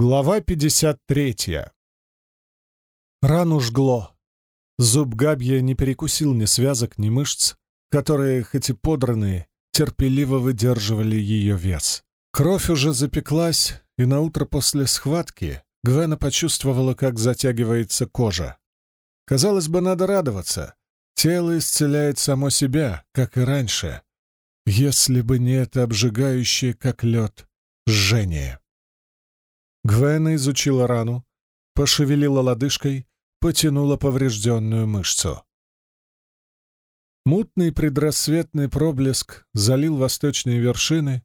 Глава 53. Рану жгло. Зуб габья не перекусил ни связок, ни мышц, которые, хоть и подранные, терпеливо выдерживали ее вес. Кровь уже запеклась, и наутро после схватки Гвена почувствовала, как затягивается кожа. Казалось бы, надо радоваться. Тело исцеляет само себя, как и раньше. Если бы не это обжигающее, как лед, жжение. Гвена изучила рану, пошевелила лодыжкой, потянула поврежденную мышцу. Мутный предрассветный проблеск залил восточные вершины,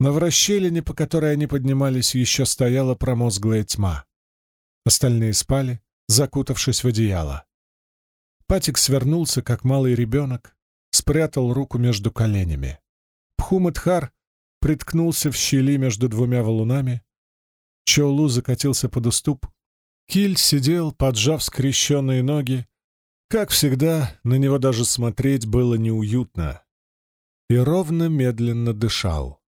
но в расщелине, по которой они поднимались, еще стояла промозглая тьма. Остальные спали, закутавшись в одеяло. Патик свернулся, как малый ребенок, спрятал руку между коленями. Пхумадхар приткнулся в щели между двумя валунами, Чоулу закатился под уступ. Киль сидел, поджав скрещенные ноги. Как всегда, на него даже смотреть было неуютно. И ровно медленно дышал.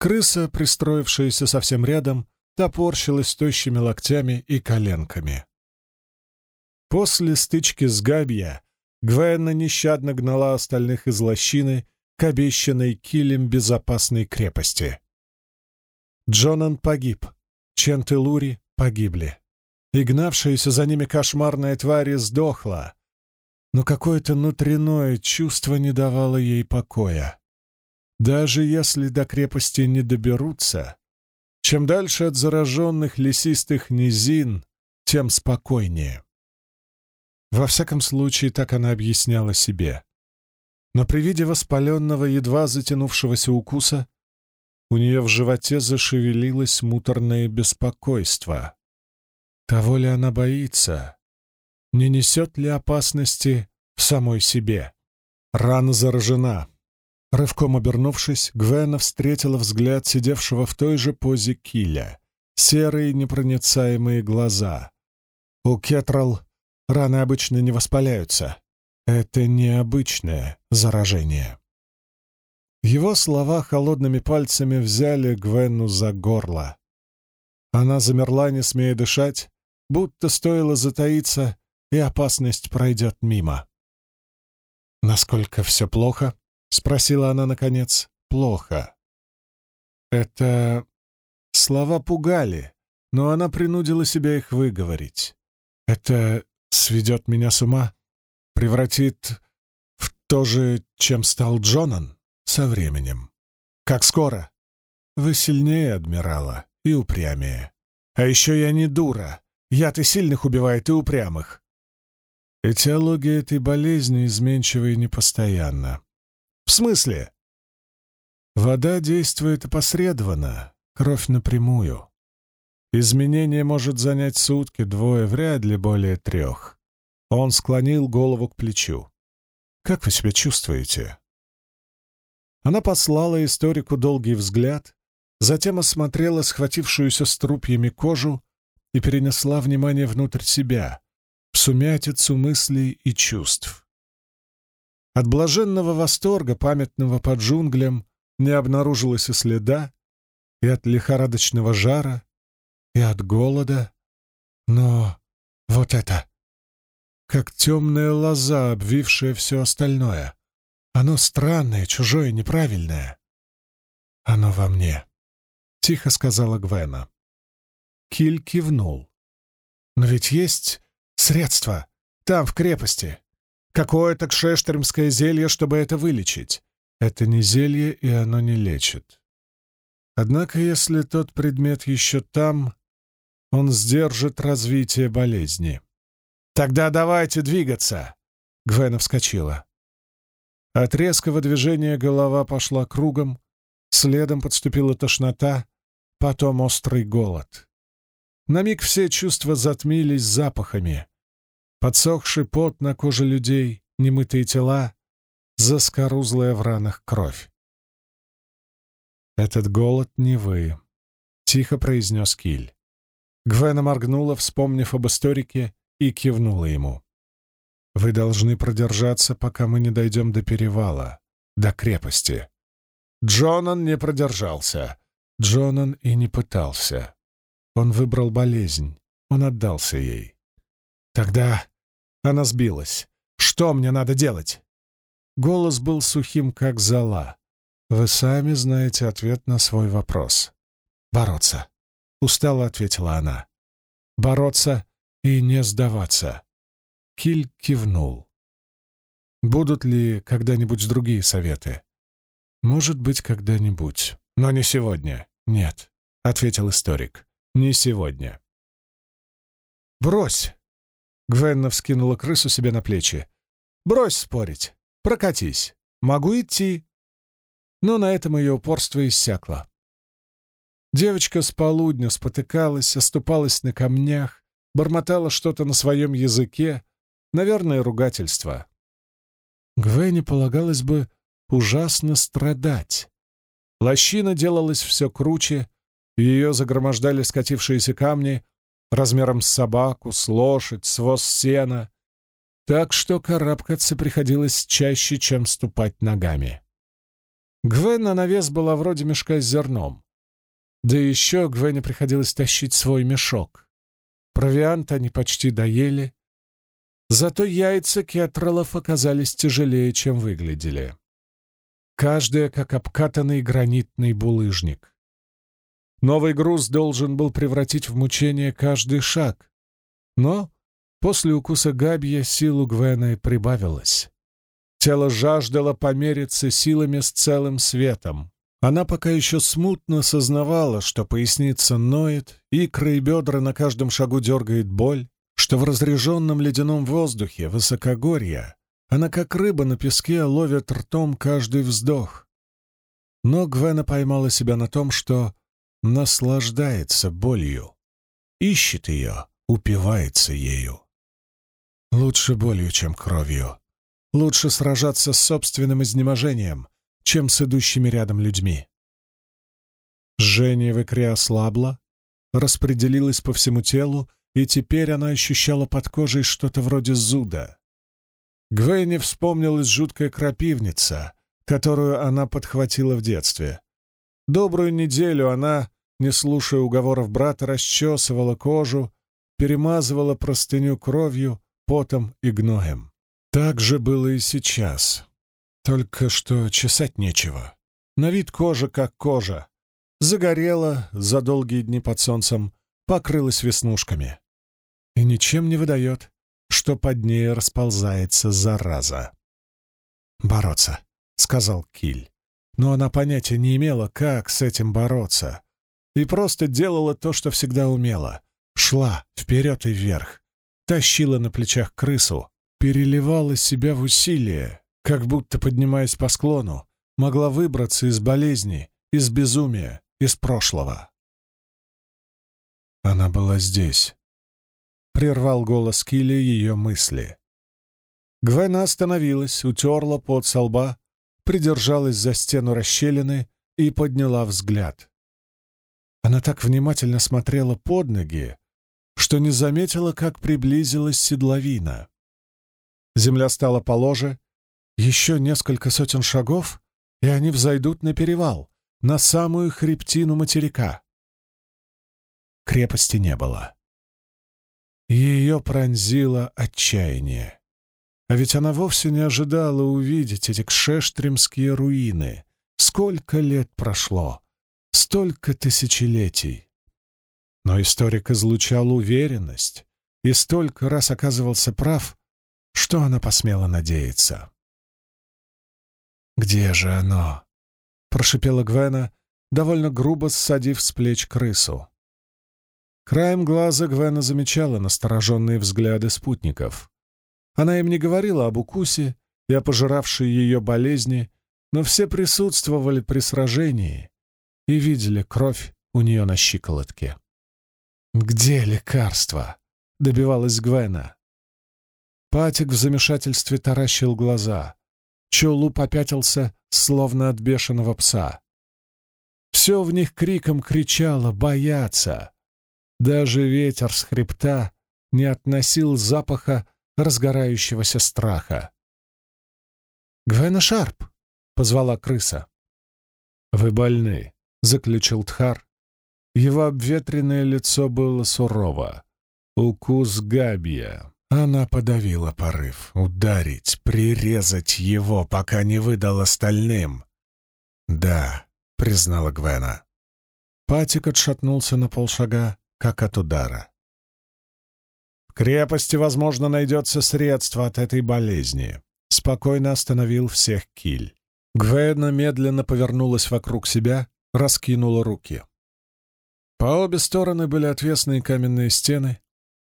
Крыса, пристроившаяся совсем рядом, топорщилась тощими локтями и коленками. После стычки с Габья Гвенна нещадно гнала остальных из лощины к обещанной килем безопасной крепости. Джонан погиб. Чент и Лури погибли. И гнавшаяся за ними кошмарная тварь сдохла. Но какое-то внутреннее чувство не давало ей покоя. Даже если до крепости не доберутся, чем дальше от зараженных лесистых низин, тем спокойнее. Во всяком случае, так она объясняла себе. Но при виде воспаленного, едва затянувшегося укуса, у нее в животе зашевелилось муторное беспокойство. Того ли она боится? Не несет ли опасности в самой себе? Рана заражена. Рывком обернувшись, Гвена встретила взгляд сидевшего в той же позе киля. Серые непроницаемые глаза. У Кетрал раны обычно не воспаляются. Это необычное заражение. Его слова холодными пальцами взяли Гвенну за горло. Она замерла, не смея дышать, будто стоило затаиться, и опасность пройдет мимо. «Насколько все плохо?» — спросила она наконец. «Плохо». Это... Слова пугали, но она принудила себя их выговорить. Это сведет меня с ума, превратит в то же, чем стал Джонан со временем. Как скоро? Вы сильнее адмирала и упрямее. А еще я не дура. Яд и сильных убивает, и упрямых. Этиология этой болезни изменчива и непостоянна. В смысле? Вода действует опосредованно, кровь напрямую. Изменение может занять сутки, двое, вряд ли более трех. Он склонил голову к плечу. «Как вы себя чувствуете?» Она послала историку долгий взгляд, затем осмотрела схватившуюся струпьями кожу и перенесла внимание внутрь себя, в сумятицу мыслей и чувств. От блаженного восторга, памятного под джунглям, не обнаружилось и следа, и от лихорадочного жара, и от голода. Но вот это, как темная лоза, обвившая все остальное. Оно странное, чужое, неправильное. Оно во мне, — тихо сказала Гвена. Киль кивнул. Но ведь есть средства там, в крепости. Какое-то кшештермское зелье, чтобы это вылечить. Это не зелье, и оно не лечит. Однако, если тот предмет еще там, он сдержит развитие болезни. «Тогда давайте двигаться!» Гвена вскочила. От резкого движения голова пошла кругом, следом подступила тошнота, потом острый голод. На миг все чувства затмились запахами. Подсохший пот на коже людей, немытые тела, заскорузлая в ранах кровь. «Этот голод не вы», — тихо произнес Киль. Гвена моргнула, вспомнив об историке, и кивнула ему. Вы должны продержаться, пока мы не дойдем до перевала, до крепости. Джонан не продержался. Джонан и не пытался. Он выбрал болезнь, он отдался ей. Тогда она сбилась. Что мне надо делать? Голос был сухим, как зола. Вы сами знаете ответ на свой вопрос. Бороться. Устало ответила она. Бороться и не сдаваться. Киль кивнул. Будут ли когда-нибудь другие советы? Может быть, когда-нибудь. Но не сегодня. Нет, — ответил историк. Не сегодня. «Брось!» — Гвенна вскинула крысу себе на плечи. «Брось спорить. Прокатись. Могу идти». Но на этом ее упорство иссякло. Девочка с полудня спотыкалась, оступалась на камнях, бормотала что-то на своем языке, наверное, ругательство. Гвене полагалось бы ужасно страдать. Лощина делалась все круче, ее загромождали скатившиеся камни размером с собаку, с лошадь, с воз сена, так что карабкаться приходилось чаще, чем ступать ногами. Гвен на навес была вроде мешка с зерном. Да еще Гвене приходилось тащить свой мешок. Провиант они почти доели, зато яйца кетролов оказались тяжелее, чем выглядели. Каждая как обкатанный гранитный булыжник. Новый груз должен был превратить в мучение каждый шаг. Но после укуса Габья силу Гвены прибавилось. Тело жаждало помериться силами с целым светом. Она пока еще смутно сознавала, что поясница ноет, икры и бедра на каждом шагу дергает боль, что в разреженном ледяном воздухе высокогорья она, как рыба на песке, ловит ртом каждый вздох. Но Гвена поймала себя на том, что наслаждается болью, ищет ее, упивается ею. Лучше болью, чем кровью. Лучше сражаться с собственным изнеможением, чем с идущими рядом людьми. Жжение в икре ослабло, распределилось по всему телу, и теперь она ощущала под кожей что-то вроде зуда. Гвейне вспомнилась жуткая крапивница, которую она подхватила в детстве. Добрую неделю она, не слушая уговоров брата, расчесывала кожу, перемазывала простыню кровью, потом и гноем. Так же было и сейчас. Только что чесать нечего. На вид кожа как кожа. Загорела за долгие дни под солнцем, покрылась веснушками. И ничем не выдает, что под ней расползается зараза. «Бороться», — сказал Киль но она понятия не имела, как с этим бороться, и просто делала то, что всегда умела. Шла вперед и вверх, тащила на плечах крысу, переливала себя в усилие, как будто, поднимаясь по склону, могла выбраться из болезни, из безумия, из прошлого. Она была здесь. Прервал голос Килли ее мысли. Гвена остановилась, утерла пот со лба, придержалась за стену расщелины и подняла взгляд. Она так внимательно смотрела под ноги, что не заметила, как приблизилась седловина. Земля стала положе, еще несколько сотен шагов, и они взойдут на перевал, на самую хребтину материка. Крепости не было. Ее пронзило отчаяние. А ведь она вовсе не ожидала увидеть эти кшештримские руины. Сколько лет прошло, столько тысячелетий. Но историк излучал уверенность и столько раз оказывался прав, что она посмела надеяться. «Где же оно?» — прошипела Гвена, довольно грубо ссадив с плеч крысу. Краем глаза Гвена замечала настороженные взгляды спутников. Она им не говорила об укусе и о пожиравшей ее болезни, но все присутствовали при сражении и видели кровь у нее на щиколотке. «Где лекарство?» — добивалась Гвена. Патик в замешательстве таращил глаза. Чолу попятился, словно от бешеного пса. Все в них криком кричало «Бояться!». Даже ветер с хребта не относил запаха разгорающегося страха. «Гвена Шарп!» — позвала крыса. «Вы больны», — заключил Тхар, Его обветренное лицо было сурово. Укус Габия. Она подавила порыв. Ударить, прирезать его, пока не выдал остальным. «Да», — признала Гвена. Патик отшатнулся на полшага, как от удара. «В крепости, возможно, найдется средство от этой болезни», — спокойно остановил всех Киль. Гвена медленно повернулась вокруг себя, раскинула руки. По обе стороны были отвесные каменные стены,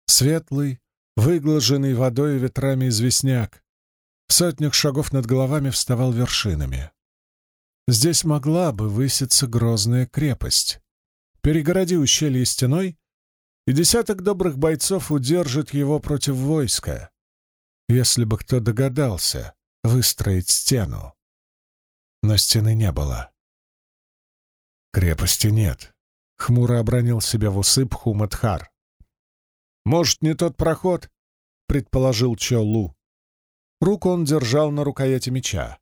светлый, выглаженный водой и ветрами известняк. В сотнях шагов над головами вставал вершинами. Здесь могла бы выситься грозная крепость. Перегороди ущелье стеной, и десяток добрых бойцов удержит его против войска, если бы кто догадался выстроить стену. Но стены не было. Крепости нет. Хмуро обронил себя в усыпху Матхар. «Может, не тот проход?» — предположил Чолу. Руку он держал на рукояти меча.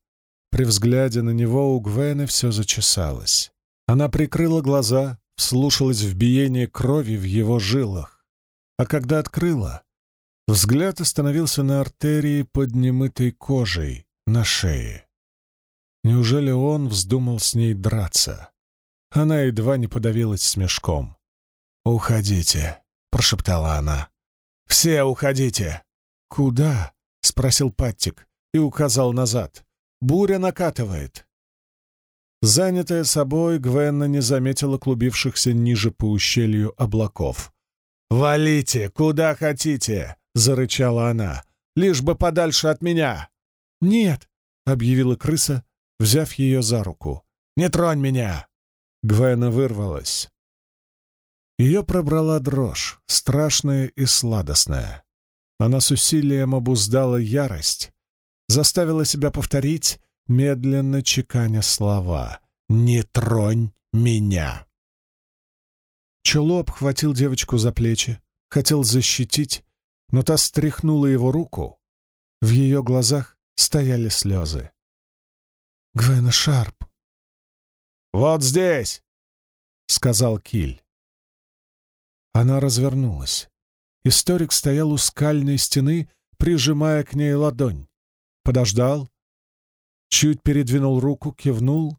При взгляде на него у Гвены все зачесалось. Она прикрыла глаза, вслушалась в биение крови в его жилах. А когда открыла, взгляд остановился на артерии под немытой кожей на шее. Неужели он вздумал с ней драться? Она едва не подавилась смешком. «Уходите», — прошептала она. «Все уходите!» «Куда?» — спросил Паттик и указал назад. «Буря накатывает». Занятая собой, Гвенна не заметила клубившихся ниже по ущелью облаков. «Валите, куда хотите!» — зарычала она. «Лишь бы подальше от меня!» «Нет!» — объявила крыса, взяв ее за руку. «Не тронь меня!» Гвена вырвалась. Ее пробрала дрожь, страшная и сладостная. Она с усилием обуздала ярость, заставила себя повторить, медленно чеканя слова «Не тронь меня!». Чело обхватил девочку за плечи, хотел защитить, но та стряхнула его руку. В ее глазах стояли слезы. «Гвена Шарп!» «Вот здесь!» — сказал Киль. Она развернулась. Историк стоял у скальной стены, прижимая к ней ладонь. Подождал, чуть передвинул руку, кивнул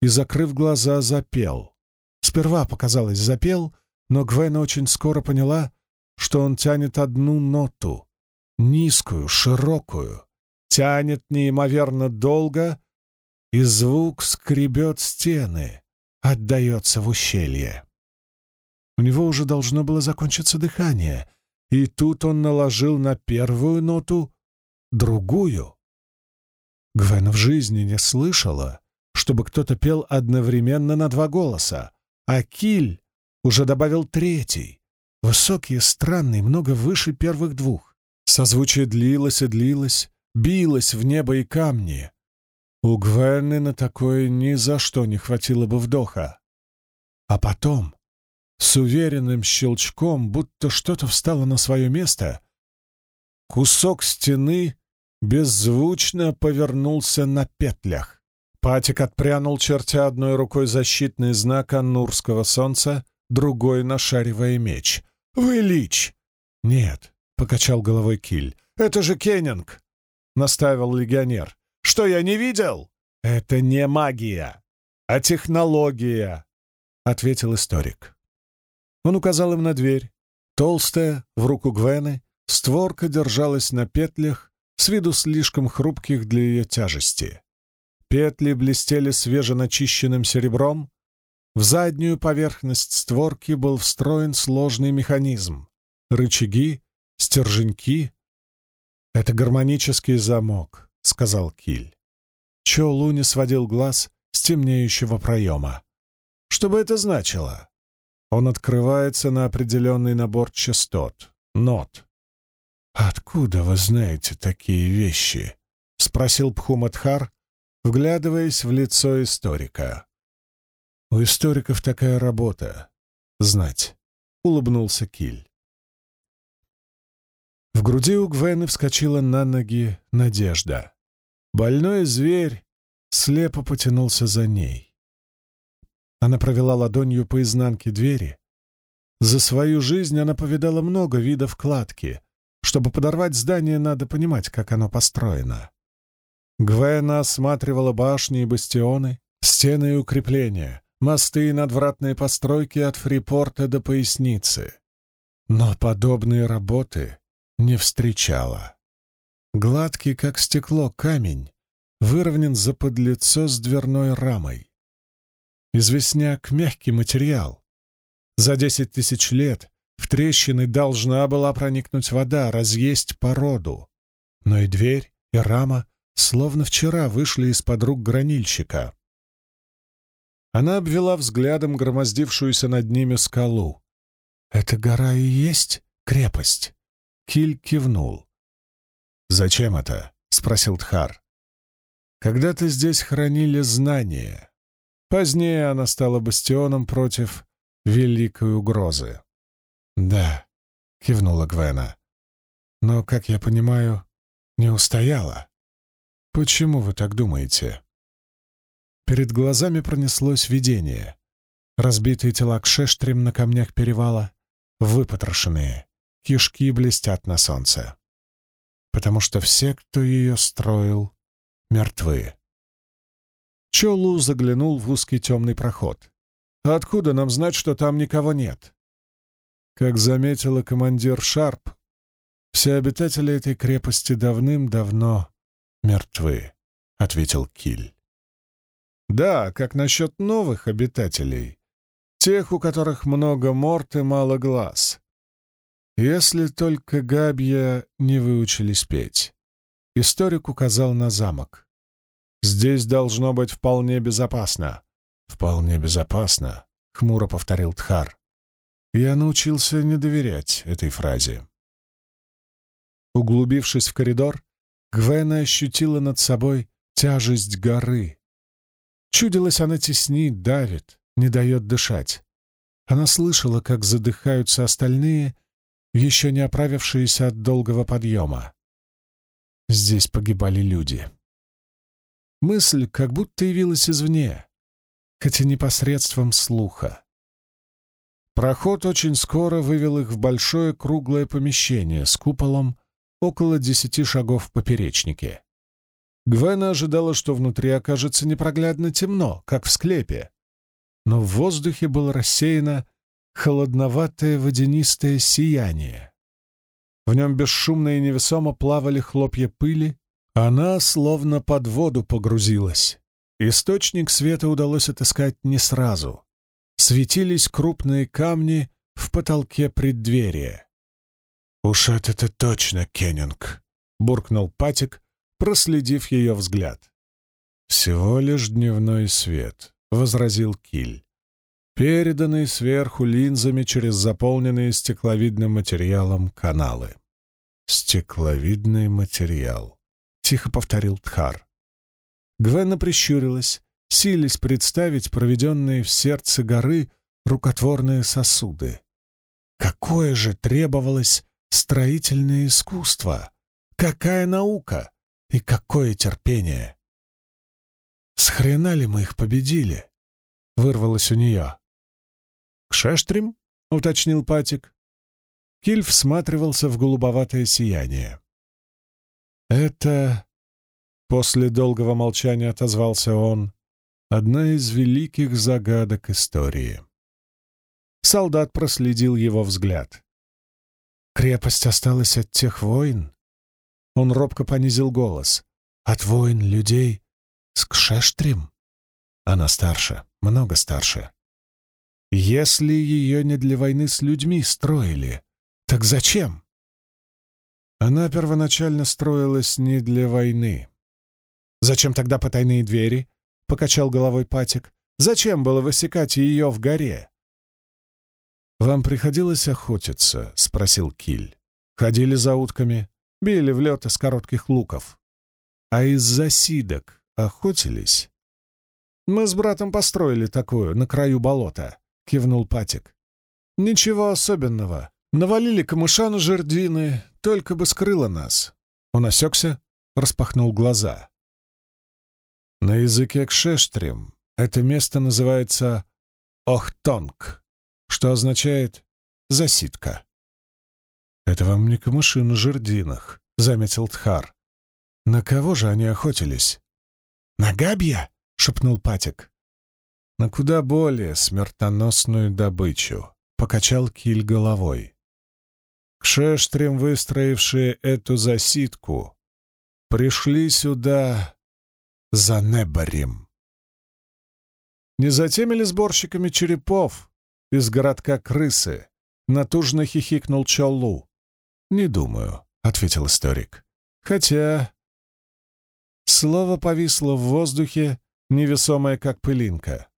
и, закрыв глаза, запел. Сперва, показалось, запел, но Гвена очень скоро поняла, что он тянет одну ноту, низкую, широкую, тянет неимоверно долго, и звук скребет стены, отдается в ущелье. У него уже должно было закончиться дыхание, и тут он наложил на первую ноту другую. Гвен в жизни не слышала, чтобы кто-то пел одновременно на два голоса, а Киль уже добавил третий, высокий странный, много выше первых двух. Созвучие длилось и длилось, билось в небо и камни. У Гвены на такое ни за что не хватило бы вдоха. А потом с уверенным щелчком, будто что-то встало на свое место, кусок стены беззвучно повернулся на петлях. Патик отпрянул, чертя одной рукой защитный знак Аннурского солнца, другой нашаривая меч. «Вы лич!» «Нет», — покачал головой Киль. «Это же Кеннинг!» — наставил легионер. «Что, я не видел?» «Это не магия, а технология», — ответил историк. Он указал им на дверь. Толстая, в руку Гвены, створка держалась на петлях, с виду слишком хрупких для ее тяжести. Петли блестели свеженачищенным серебром. В заднюю поверхность створки был встроен сложный механизм. Рычаги, стерженьки. «Это гармонический замок», — сказал Киль. Чо Лу не сводил глаз с темнеющего проема. «Что бы это значило?» Он открывается на определенный набор частот, нот. «Откуда вы знаете такие вещи?» — спросил Пхумадхар, вглядываясь в лицо историка. «У историков такая работа — знать», — улыбнулся Киль. В груди у Гвены вскочила на ноги надежда. Больной зверь слепо потянулся за ней. Она провела ладонью по изнанке двери. За свою жизнь она повидала много видов кладки. Чтобы подорвать здание, надо понимать, как оно построено. Гвена осматривала башни и бастионы, стены и укрепления, мосты и надвратные постройки от Фрипорта до Поясницы. Но подобные работы не встречала. Гладкий, как стекло, камень выровнен за подлицо с дверной рамой. Известняк — мягкий материал. За десять тысяч лет в трещины должна была проникнуть вода, разъесть породу. Но и дверь, и рама словно вчера вышли из-под рук гранильщика. Она обвела взглядом громоздившуюся над ними скалу. «Это гора и есть крепость?» Киль кивнул. «Зачем это?» — спросил Тхар. «Когда-то здесь хранили знания. Позднее она стала бастионом против великой угрозы». «Да», — кивнула Гвена. «Но, как я понимаю, не устояла». «Почему вы так думаете?» Перед глазами пронеслось видение. Разбитые тела кшештрим на камнях перевала, выпотрошенные, кишки блестят на солнце. Потому что все, кто ее строил, мертвы. Чолу заглянул в узкий темный проход. «Откуда нам знать, что там никого нет?» Как заметила командир Шарп, все обитатели этой крепости давным-давно мертвы, — ответил Киль. Да, как насчет новых обитателей? Тех, у которых много морд и мало глаз. Если только Габья не выучились петь. Историк указал на замок. «Здесь должно быть вполне безопасно». «Вполне безопасно», — хмуро повторил Тхар. Я научился не доверять этой фразе. Углубившись в коридор, Гвена ощутила над собой тяжесть горы, Чудилось, она теснит, давит, не дает дышать. Она слышала, как задыхаются остальные, еще не оправившиеся от долгого подъема. Здесь погибали люди. Мысль как будто явилась извне, хотя непосредством слуха. Проход очень скоро вывел их в большое круглое помещение с куполом около десяти шагов в поперечнике. Гвена ожидала, что внутри окажется непроглядно темно, как в склепе. Но в воздухе было рассеяно холодноватое водянистое сияние. В нем бесшумно и невесомо плавали хлопья пыли, она словно под воду погрузилась. Источник света удалось отыскать не сразу. Светились крупные камни в потолке преддверия. «Уж это-то точно, Кеннинг!» — буркнул Патик, проследив ее взгляд. «Всего лишь дневной свет», — возразил Киль, переданный сверху линзами через заполненные стекловидным материалом каналы. «Стекловидный материал», — тихо повторил Тхар. Гвена прищурилась, сились представить проведенные в сердце горы рукотворные сосуды. Какое же требовалось строительное искусство! Какая наука! И какое терпение! «С хрена ли мы их победили?» — вырвалось у нее. «К шештрим?» — уточнил Патик. Киль всматривался в голубоватое сияние. «Это...» — после долгого молчания отозвался он. «Одна из великих загадок истории». Солдат проследил его взгляд. «Крепость осталась от тех войн?» Он робко понизил голос. «От войн людей с Кшештрим?» Она старше, много старше. «Если ее не для войны с людьми строили, так зачем?» Она первоначально строилась не для войны. «Зачем тогда потайные двери?» — покачал головой Патик. «Зачем было высекать ее в горе?» «Вам приходилось охотиться?» — спросил Киль. «Ходили за утками?» били в лед из коротких луков. А из засидок охотились. «Мы с братом построили такую, на краю болота», — кивнул Патик. «Ничего особенного. Навалили камыша на жердины, только бы скрыло нас». Он осекся, распахнул глаза. На языке кшештрим это место называется Охтонг, что означает «засидка». «Это вам не камыши на жердинах», — заметил Тхар. «На кого же они охотились?» «На габья?» — шепнул Патик. «На куда более смертоносную добычу», — покачал Киль головой. Кшештрем, выстроившие эту засидку, пришли сюда за Небарем. Не затеми ли сборщиками черепов из городка Крысы? Натужно хихикнул Чоллу. «Не думаю», — ответил историк. «Хотя...» Слово повисло в воздухе, невесомое как пылинка.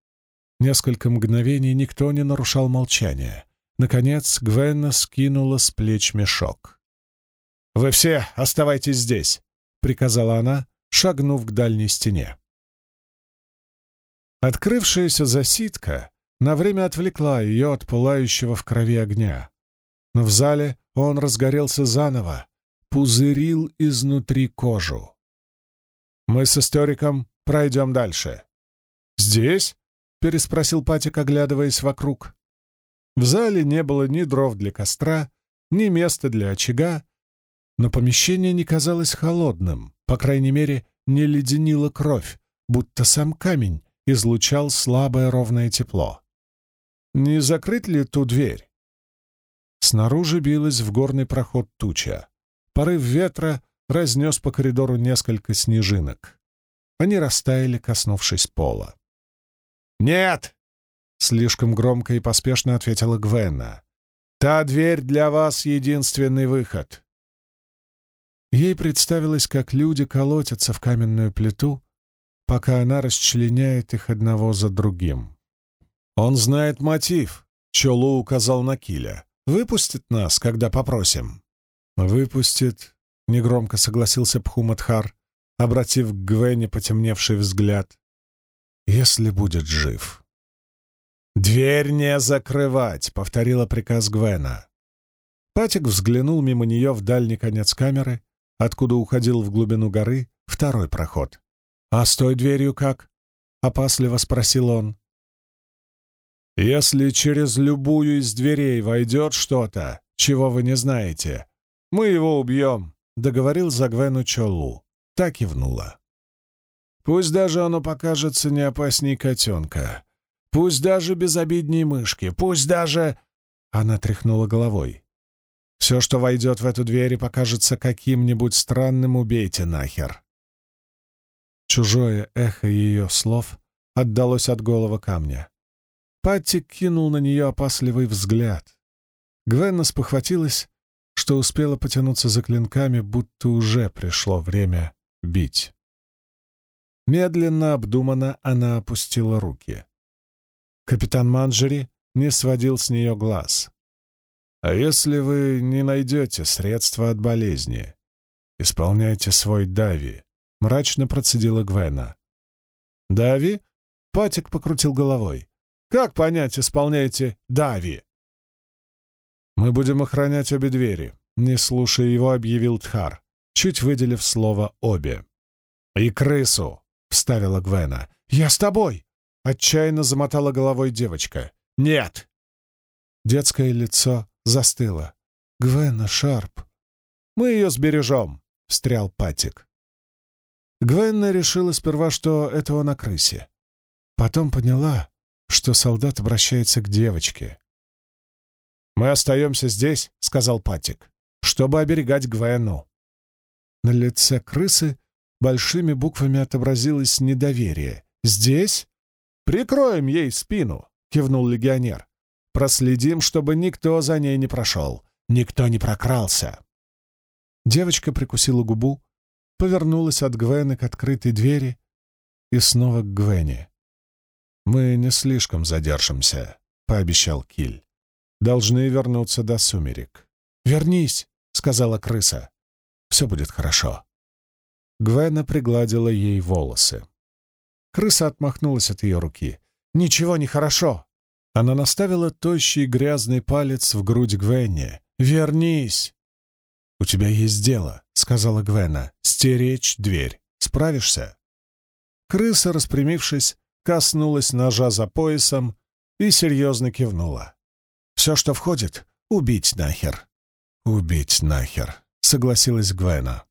Несколько мгновений никто не нарушал молчание. Наконец Гвенна скинула с плеч мешок. «Вы все оставайтесь здесь», — приказала она, шагнув к дальней стене. Открывшаяся засидка на время отвлекла ее от пылающего в крови огня. Но в зале он разгорелся заново, пузырил изнутри кожу. «Мы с историком пройдем дальше». «Здесь?» — переспросил Патик, оглядываясь вокруг. В зале не было ни дров для костра, ни места для очага, но помещение не казалось холодным, по крайней мере, не леденила кровь, будто сам камень излучал слабое ровное тепло. Не закрыть ли ту дверь? Снаружи билась в горный проход туча. Порыв ветра разнес по коридору несколько снежинок. Они растаяли, коснувшись пола. «Нет!» — слишком громко и поспешно ответила Гвенна. «Та дверь для вас — единственный выход». Ей представилось, как люди колотятся в каменную плиту, пока она расчленяет их одного за другим. «Он знает мотив», — Чолу указал на Киля. «Выпустит нас, когда попросим». «Выпустит», — негромко согласился Пхумадхар, обратив к Гвене потемневший взгляд. «Если будет жив». «Дверь не закрывать», — повторила приказ Гвена. Патик взглянул мимо нее в дальний конец камеры, откуда уходил в глубину горы второй проход. «А с той дверью как?» — опасливо спросил он. «Если через любую из дверей войдет что-то, чего вы не знаете, мы его убьем», — договорил Загвену Чолу. Так кивнула. «Пусть даже оно покажется не опасней котенка, пусть даже безобидней мышки, пусть даже...» Она тряхнула головой. «Все, что войдет в эту дверь и покажется каким-нибудь странным, убейте нахер. Чужое эхо ее слов отдалось от голого камня. Патти кинул на нее опасливый взгляд. Гвенна спохватилась, что успела потянуться за клинками, будто уже пришло время бить. Медленно, обдуманно она опустила руки. Капитан Манджери не сводил с нее глаз. «А если вы не найдете средства от болезни, исполняйте свой дави, мрачно процедила Гвена. «Дави?» — Патик покрутил головой. «Как понять, исполняете Дави?» «Мы будем охранять обе двери», — не слушая его, объявил Тхар, чуть выделив слово «обе». «И крысу!» — вставила Гвена. «Я с тобой!» — отчаянно замотала головой девочка. «Нет!» Детское лицо застыло. «Гвена Шарп!» «Мы ее сбережем!» — встрял Патик. Гвенна решила сперва, что это он о крысе. Потом поняла, что солдат обращается к девочке. «Мы остаемся здесь», — сказал Патик, — «чтобы оберегать Гвенну». На лице крысы большими буквами отобразилось недоверие. «Здесь? Прикроем ей спину», — кивнул легионер. «Проследим, чтобы никто за ней не прошел, никто не прокрался». Девочка прикусила губу, повернулась от Гвены к открытой двери и снова к Гвене. «Мы не слишком задержимся», — пообещал Киль. «Должны вернуться до сумерек». «Вернись», — сказала крыса. «Все будет хорошо». Гвена пригладила ей волосы. Крыса отмахнулась от ее руки. «Ничего не хорошо!» Она наставила тощий грязный палец в грудь Гвенне. «Вернись!» «У тебя есть дело», — сказала Гвена. «Стеречь дверь. Справишься?» Крыса, распрямившись, коснулась ножа за поясом и серьезно кивнула. «Все, что входит, убить нахер». «Убить нахер», — согласилась Гвена.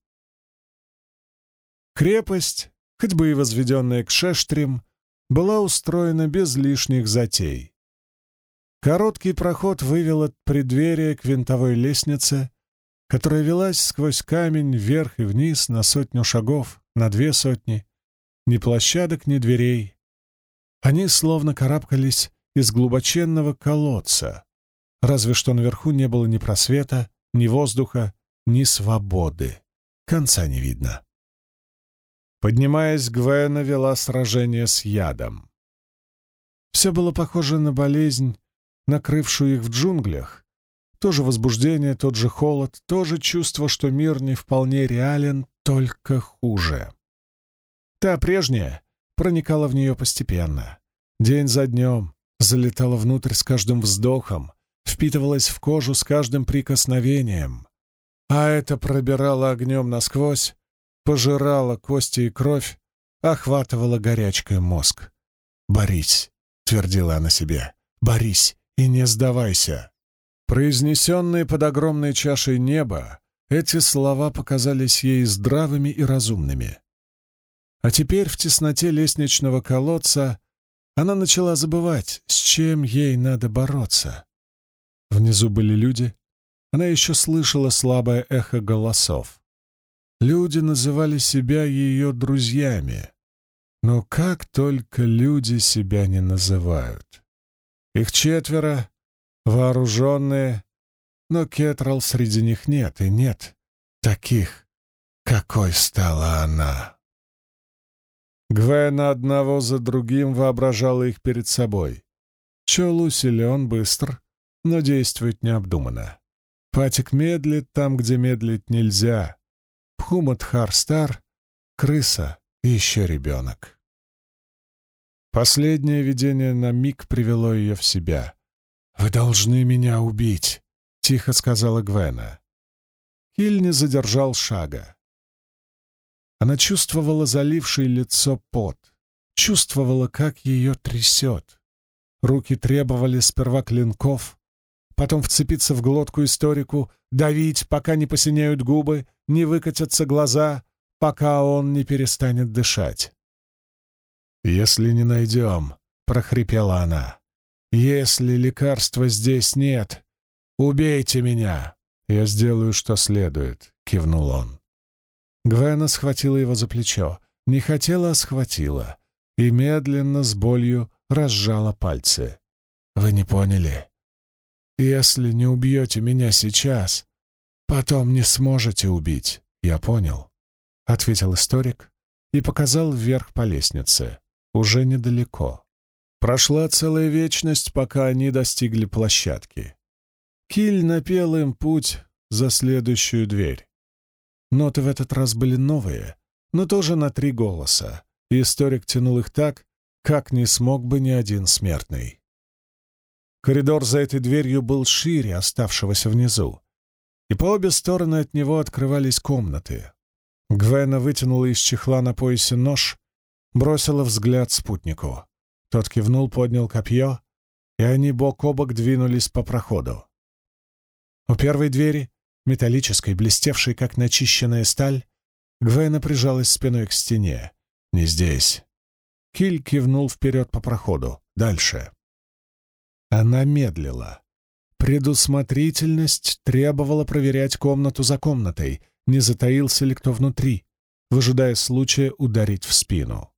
Крепость, хоть бы и возведенная к Шештрим, была устроена без лишних затей. Короткий проход вывел от преддверия к винтовой лестнице, которая велась сквозь камень вверх и вниз на сотню шагов, на две сотни. Ни площадок, ни дверей. Они словно карабкались из глубоченного колодца, разве что наверху не было ни просвета, ни воздуха, ни свободы. Конца не видно. Поднимаясь, Гвена вела сражение с ядом. Все было похоже на болезнь, накрывшую их в джунглях. То же возбуждение, тот же холод, то же чувство, что мир не вполне реален, только хуже. Та прежняя проникала в нее постепенно, день за днем, залетала внутрь с каждым вздохом, впитывалась в кожу с каждым прикосновением. А это пробирало огнем насквозь, пожирало кости и кровь, охватывало горячкой мозг. «Борись», — твердила она себе, — «борись и не сдавайся». Произнесенные под огромной чашей неба, эти слова показались ей здравыми и разумными. А теперь в тесноте лестничного колодца она начала забывать, с чем ей надо бороться. Внизу были люди. Она еще слышала слабое эхо голосов. Люди называли себя ее друзьями. Но как только люди себя не называют? Их четверо, вооруженные, но Кетрал среди них нет, и нет таких, какой стала она. Гвена одного за другим воображала их перед собой. Чолу силен, быстр, но действует необдуманно. Патик медлит там, где медлить нельзя. Пхуматхар стар, крыса и еще ребенок. Последнее видение на миг привело ее в себя. «Вы должны меня убить», — тихо сказала Гвена. Хиль не задержал шага. Она чувствовала залившее лицо пот, чувствовала, как ее трясет. Руки требовали сперва клинков, потом вцепиться в глотку историку, давить, пока не посинеют губы, не выкатятся глаза, пока он не перестанет дышать. «Если не найдем», — прохрипела она, — «если лекарства здесь нет, убейте меня!» «Я сделаю, что следует», — кивнул он. Гвена схватила его за плечо. Не хотела, а схватила. И медленно, с болью, разжала пальцы. «Вы не поняли. Если не убьете меня сейчас, потом не сможете убить. Я понял», — ответил историк и показал вверх по лестнице. Уже недалеко. Прошла целая вечность, пока они достигли площадки. Киль напел им путь за следующую дверь. Ноты в этот раз были новые, но тоже на три голоса, и историк тянул их так, как не смог бы ни один смертный. Коридор за этой дверью был шире оставшегося внизу, и по обе стороны от него открывались комнаты. Гвена вытянула из чехла на поясе нож, бросила взгляд спутнику. Тот кивнул, поднял копье, и они бок о бок двинулись по проходу. У первой двери, металлической, блестевшей, как начищенная сталь, Гвена прижалась спиной к стене. «Не здесь». Киль кивнул вперед по проходу. «Дальше». Она медлила. Предусмотрительность требовала проверять комнату за комнатой, не затаился ли кто внутри, выжидая случая ударить в спину.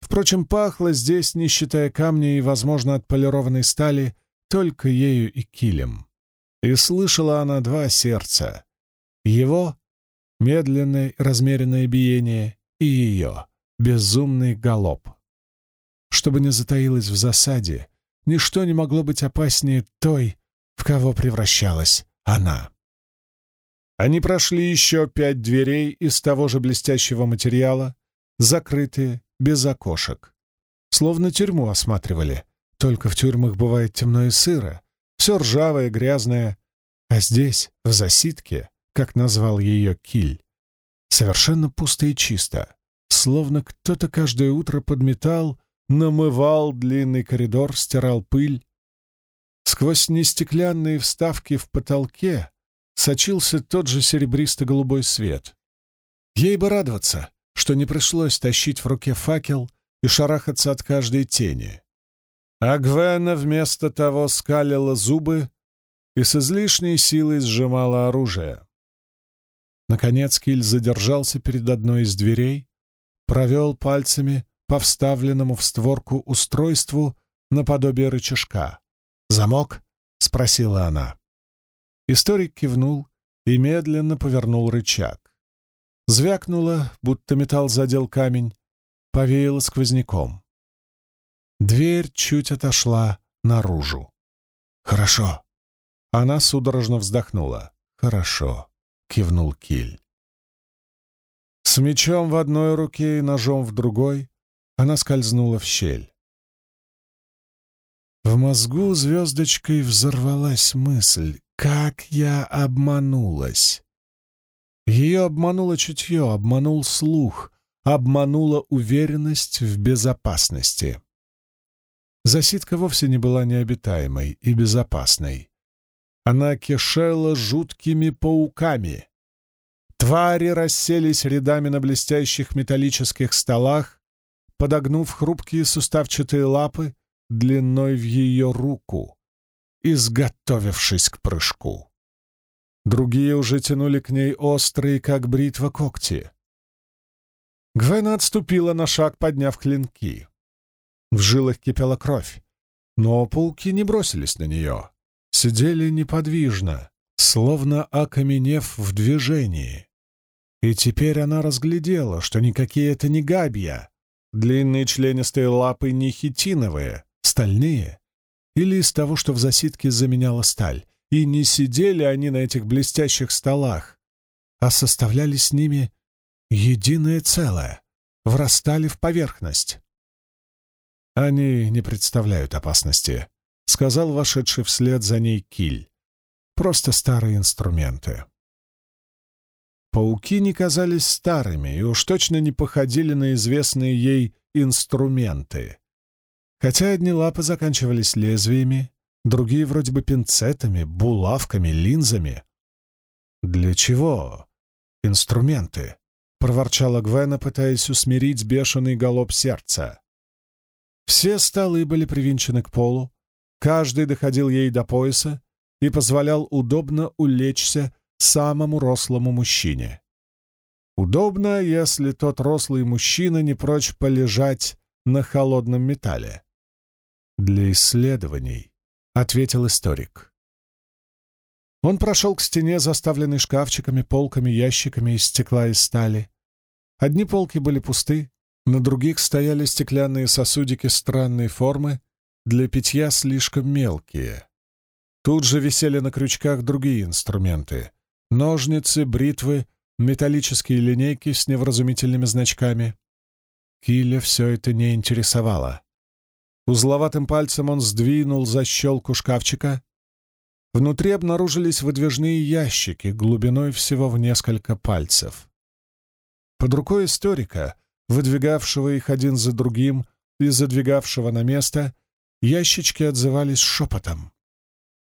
Впрочем, пахло здесь, не считая камня и, возможно, отполированной стали, только ею и килем. И слышала она два сердца. Его — медленное размеренное биение, и ее — безумный галоп. Чтобы не затаилась в засаде, Ничто не могло быть опаснее той, в кого превращалась она. Они прошли еще пять дверей из того же блестящего материала, закрытые, без окошек. Словно тюрьму осматривали. Только в тюрьмах бывает темно и сыро, все ржавое, грязное. А здесь, в засидке, как назвал ее Киль, совершенно пусто и чисто, словно кто-то каждое утро подметал намывал длинный коридор, стирал пыль. Сквозь нестеклянные вставки в потолке сочился тот же серебристо-голубой свет. Ей бы радоваться, что не пришлось тащить в руке факел и шарахаться от каждой тени. А Гвена вместо того скалила зубы и с излишней силой сжимала оружие. Наконец Киль задержался перед одной из дверей, провел пальцами по вставленному в створку устройству наподобие рычажка. «Замок?» — спросила она. Историк кивнул и медленно повернул рычаг. Звякнуло, будто металл задел камень, повеяло сквозняком. Дверь чуть отошла наружу. «Хорошо». Она судорожно вздохнула. «Хорошо», — кивнул Киль. С мечом в одной руке и ножом в другой она скользнула в щель. В мозгу звездочкой взорвалась мысль, как я обманулась. Ее обмануло чутье, обманул слух, обманула уверенность в безопасности. Засидка вовсе не была необитаемой и безопасной. Она кишела жуткими пауками. Твари расселись рядами на блестящих металлических столах, подогнув хрупкие суставчатые лапы длиной в ее руку, изготовившись к прыжку. Другие уже тянули к ней острые, как бритва, когти. Гвена отступила на шаг, подняв клинки. В жилах кипела кровь. Но пауки не бросились на нее. Сидели неподвижно, словно окаменев в движении. И теперь она разглядела, что никакие это не габья. Длинные членистые лапы не хитиновые, стальные. Или из того, что в засидке заменяла сталь. И не сидели они на этих блестящих столах, а составляли с ними единое целое, врастали в поверхность. «Они не представляют опасности», — сказал вошедший вслед за ней Киль. «Просто старые инструменты». Пауки не казались старыми и уж точно не походили на известные ей инструменты. Хотя одни лапы заканчивались лезвиями, другие вроде бы пинцетами, булавками, линзами. «Для чего? Инструменты?» — проворчала Гвена, пытаясь усмирить бешеный галоп сердца. Все столы были привинчены к полу, каждый доходил ей до пояса и позволял удобно улечься самому рослому мужчине. Удобно, если тот рослый мужчина не прочь полежать на холодном металле. «Для исследований», — ответил историк. Он прошел к стене, заставленной шкафчиками, полками, ящиками из стекла и стали. Одни полки были пусты, на других стояли стеклянные сосудики странной формы, для питья слишком мелкие. Тут же висели на крючках другие инструменты — ножницы, бритвы, металлические линейки с невразумительными значками. Киля все это не интересовало. Узловатым пальцем он сдвинул защелку шкафчика. Внутри обнаружились выдвижные ящики глубиной всего в несколько пальцев. Под рукой историка — выдвигавшего их один за другим и задвигавшего на место, ящички отзывались шепотом.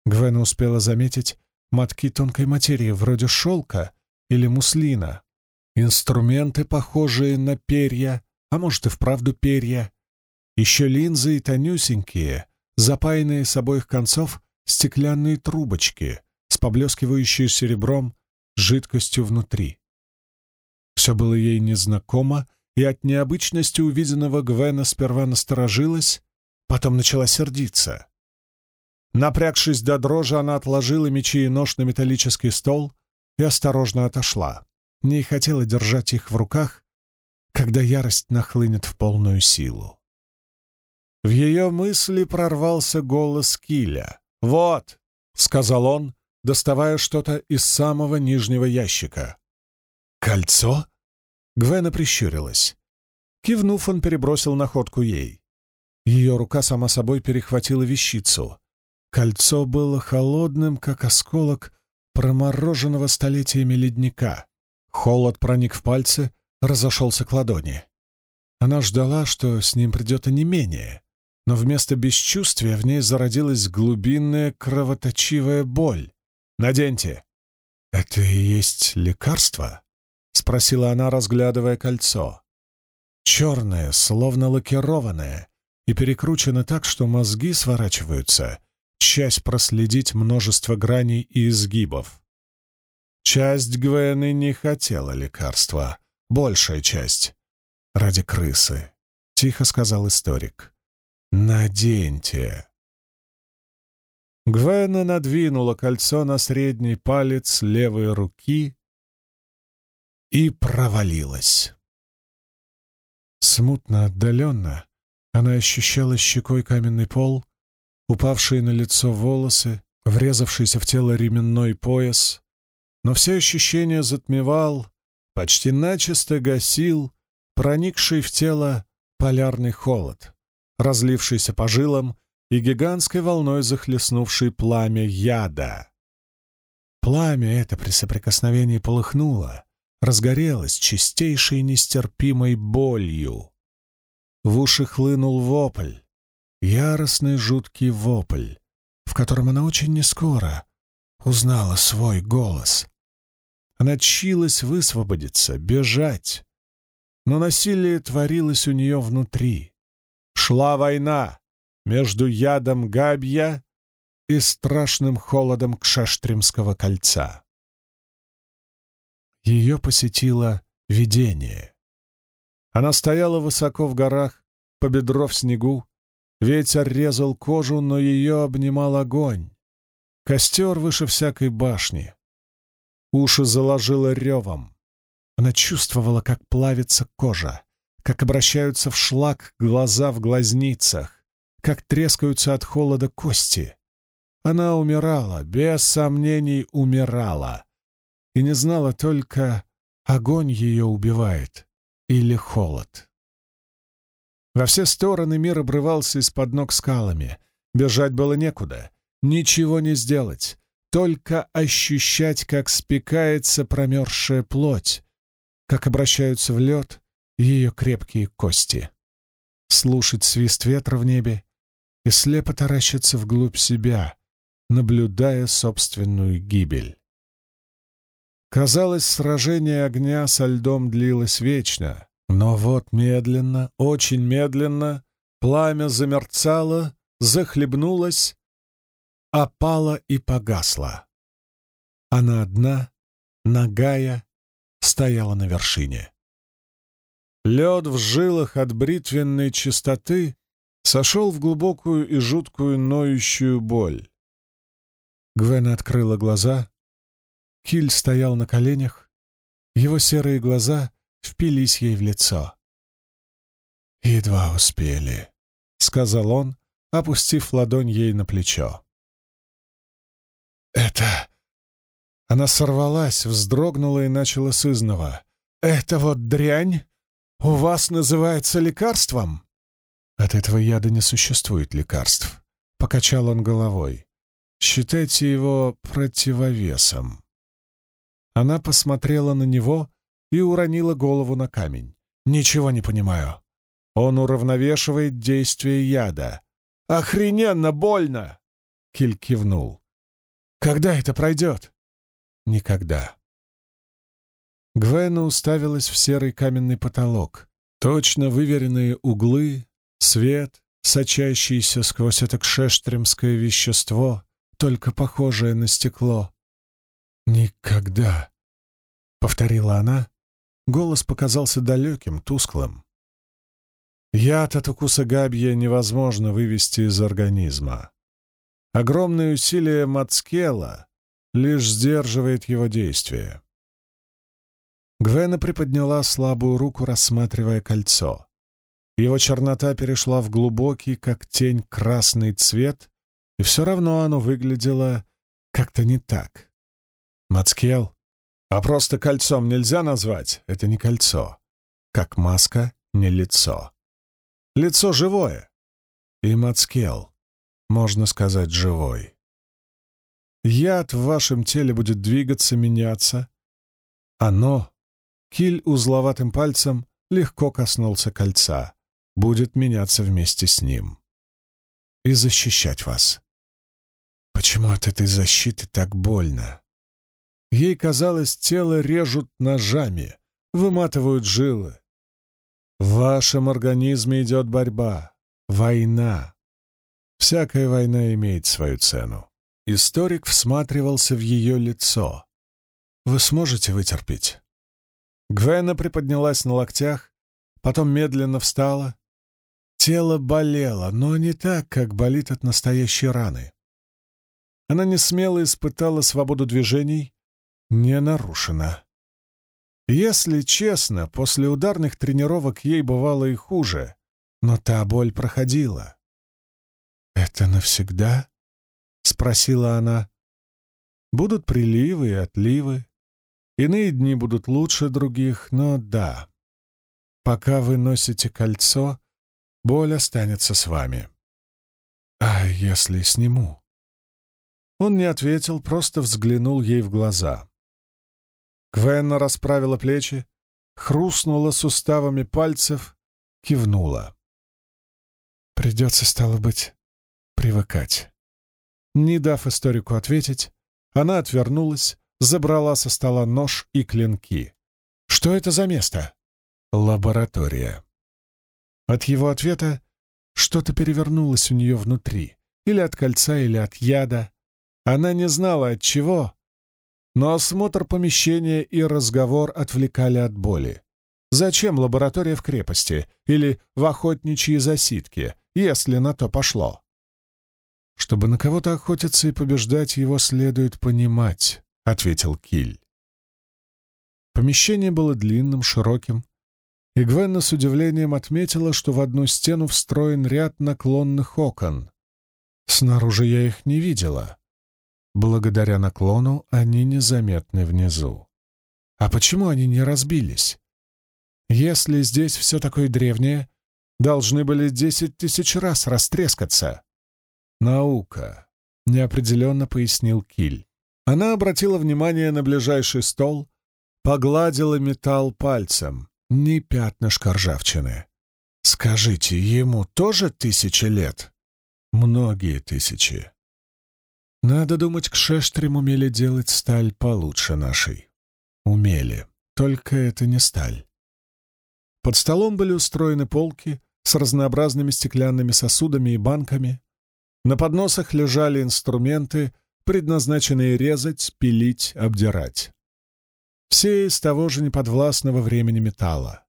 Гвена успела заметить мотки тонкой материи, вроде шелка или муслина, инструменты, похожие на перья, а может и вправду перья, еще линзы и тонюсенькие, запаянные с обоих концов стеклянные трубочки с поблескивающей серебром жидкостью внутри. Все было ей незнакомо и от необычности увиденного Гвена сперва насторожилась, потом начала сердиться. Напрягшись до дрожи, она отложила мечи и нож на металлический стол и осторожно отошла. Не хотела держать их в руках, когда ярость нахлынет в полную силу. В ее мысли прорвался голос Киля. «Вот!» — сказал он, доставая что-то из самого нижнего ящика. «Кольцо?» Гвена прищурилась. Кивнув, он перебросил находку ей. Ее рука сама собой перехватила вещицу. Кольцо было холодным, как осколок промороженного столетиями ледника. Холод проник в пальцы, разошелся к ладони. Она ждала, что с ним придет онемение, но вместо бесчувствия в ней зародилась глубинная кровоточивая боль. «Наденьте!» «Это и есть лекарство?» — спросила она, разглядывая кольцо. Черное, словно лакированное, и перекручено так, что мозги сворачиваются, часть проследить множество граней и изгибов. Часть Гвены не хотела лекарства, большая часть ради крысы», — тихо сказал историк. «Наденьте». Гвена надвинула кольцо на средний палец левой руки и провалилась. Смутно, отдаленно она ощущала щекой каменный пол, упавшие на лицо волосы, врезавшийся в тело ременной пояс, но все ощущения затмевал, почти начисто гасил проникший в тело полярный холод, разлившийся по жилам и гигантской волной захлестнувший пламя яда. Пламя это при соприкосновении полыхнуло, разгорелось чистейшей нестерпимой болью. В уши хлынул вопль, яростный жуткий вопль, в котором она очень нескоро узнала свой голос. Она чилась высвободиться, бежать, но насилие творилось у нее внутри. Шла война между ядом Габья и страшным холодом Кшаштримского кольца. Ее посетило видение. Она стояла высоко в горах, по бедро в снегу, ветер резал кожу, но ее обнимал огонь. Костер выше всякой башни. Уши заложило ревом. Она чувствовала, как плавится кожа, как обращаются в шлак глаза в глазницах, как трескаются от холода кости. Она умирала, без сомнений умирала, и не знала только, огонь ее убивает или холод. Во все стороны мир обрывался из-под ног скалами. Бежать было некуда, ничего не сделать, только ощущать, как спекается промерзшая плоть, как обращаются в лед ее крепкие кости. Слушать свист ветра в небе и слепо таращиться вглубь себя, наблюдая собственную гибель. Казалось, сражение огня со льдом длилось вечно, но вот медленно, очень медленно, пламя замерцало, захлебнулось, опало и погасло. Она одна, нагая, стояла на вершине. Лед в жилах от бритвенной чистоты сошел в глубокую и жуткую ноющую боль. Гвен открыла глаза. Киль стоял на коленях. Его серые глаза впились ей в лицо. «Едва успели», — сказал он, опустив ладонь ей на плечо. «Это она сорвалась, вздрогнула и начала сызнова. «Это вот дрянь у вас называется лекарством?» «От этого яда не существует лекарств», — покачал он головой. «Считайте его противовесом». Она посмотрела на него и уронила голову на камень. «Ничего не понимаю. Он уравновешивает действие яда». «Охрененно больно!» — Киль кивнул. «Когда это пройдет?» никогда. Гвена уставилась в серый каменный потолок. Точно выверенные углы, свет, сочащийся сквозь это кшештремское вещество, только похожее на стекло. «Никогда!» — повторила она. Голос показался далеким, тусклым. Яд от укуса габья невозможно вывести из организма. Огромные усилия Мацкела лишь сдерживает его действие. Гвена приподняла слабую руку, рассматривая кольцо. Его чернота перешла в глубокий, как тень, красный цвет, и все равно оно выглядело как-то не так. Мацкел? А просто кольцом нельзя назвать? Это не кольцо. Как маска, не лицо. Лицо живое. И Мацкел, можно сказать, живой. Яд в вашем теле будет двигаться, меняться. Оно, киль узловатым пальцем, легко коснулся кольца, будет меняться вместе с ним и защищать вас. Почему от этой защиты так больно? Ей казалось, тело режут ножами, выматывают жилы. В вашем организме идет борьба, война. Всякая война имеет свою цену. Историк всматривался в ее лицо. Вы сможете вытерпеть? Гвена приподнялась на локтях, потом медленно встала. Тело болело, но не так, как болит от настоящей раны. Она не смело испытала свободу движений, не нарушена. Если честно, после ударных тренировок ей бывало и хуже, но та боль проходила. «Это навсегда?» — спросила она. «Будут приливы и отливы. Иные дни будут лучше других, но да. Пока вы носите кольцо, боль останется с вами. А если сниму?» Он не ответил, просто взглянул ей в глаза. Гвенна расправила плечи, хрустнула суставами пальцев, кивнула. «Придется, стало быть, привыкать». Не дав историку ответить, она отвернулась, забрала со стола нож и клинки. «Что это за место?» «Лаборатория». От его ответа что-то перевернулось у нее внутри, или от кольца, или от яда. Она не знала от чего, но осмотр помещения и разговор отвлекали от боли. Зачем лаборатория в крепости или в охотничьей засидке, если на то пошло? Чтобы на кого-то охотиться и побеждать, его следует понимать, — ответил Киль. Помещение было длинным, широким, и Гвенна с удивлением отметила, что в одну стену встроен ряд наклонных окон. Снаружи я их не видела. Благодаря наклону они незаметны внизу. А почему они не разбились? Если здесь все такое древнее, должны были десять тысяч раз растрескаться. Наука, — неопределенно пояснил Киль. Она обратила внимание на ближайший стол, погладила металл пальцем. Ни пятнышка ржавчины. Скажите, ему тоже тысячи лет? Многие тысячи. Надо думать, к Шештрим умели делать сталь получше нашей. Умели. Только это не сталь. Под столом были устроены полки с разнообразными стеклянными сосудами и банками. На подносах лежали инструменты, предназначенные резать, пилить, обдирать. Все из того же неподвластного времени металла.